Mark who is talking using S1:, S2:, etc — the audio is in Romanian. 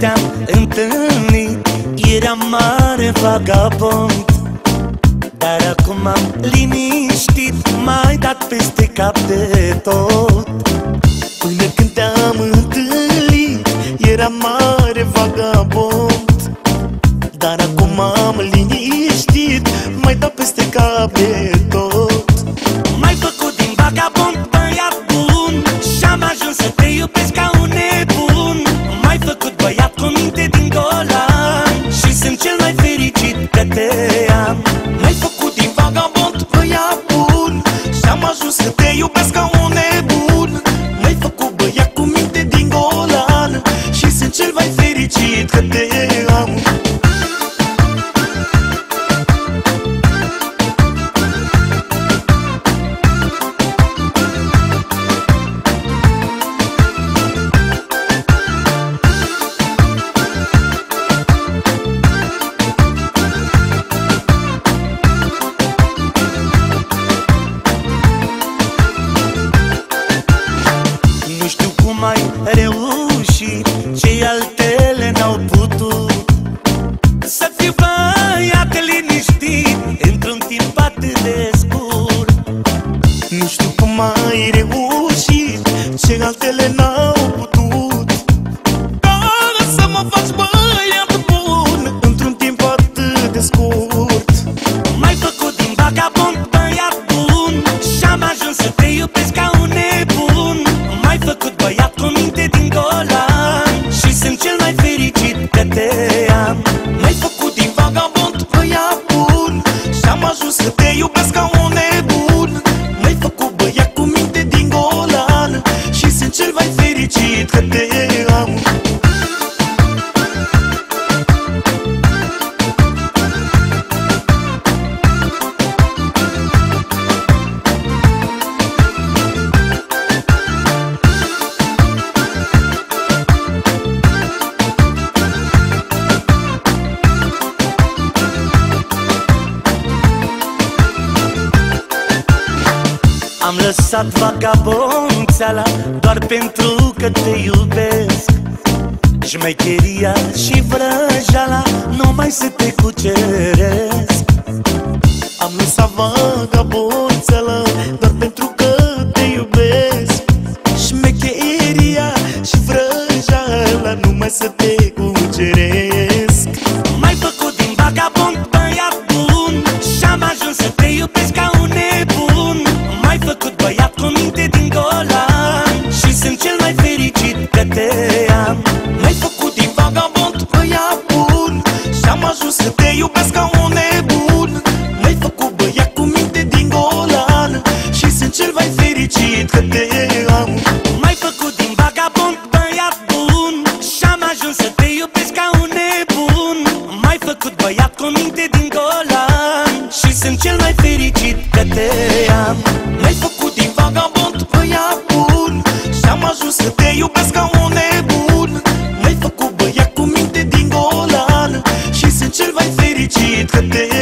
S1: te-am întâlnit. Eram mare vagabond Dar acum am liniștit. M-ai dat peste cap de tot. Până când te-am întâlnit Eram mare vagabond Dar acum am liniștit. M-ai dat peste cap de tot.
S2: M-ai făcut din vagabond băiat bun Și-am ajuns să te iubesc ca un
S1: reușit Ce altele n-au putut.
S2: Să fiu băiat liniștit Într-un timp atât de scurt.
S1: Nu știu cum ai reușit Ce altele n-au
S2: Am lăsat vagabonțeala Doar pentru că te iubesc. Șmecheria și vrăjala Numai să te cuceresc.
S1: Am lăsat vagabonțeala
S2: M-ai făcut băiat cu minte din golan. Și sunt cel mai fericit că te am.
S1: M-ai făcut din vagabond băiat bun Și-am ajuns să te iubesc ca un nebun. M-ai făcut băiat cu minte din golan. Și sunt cel mai fericit că te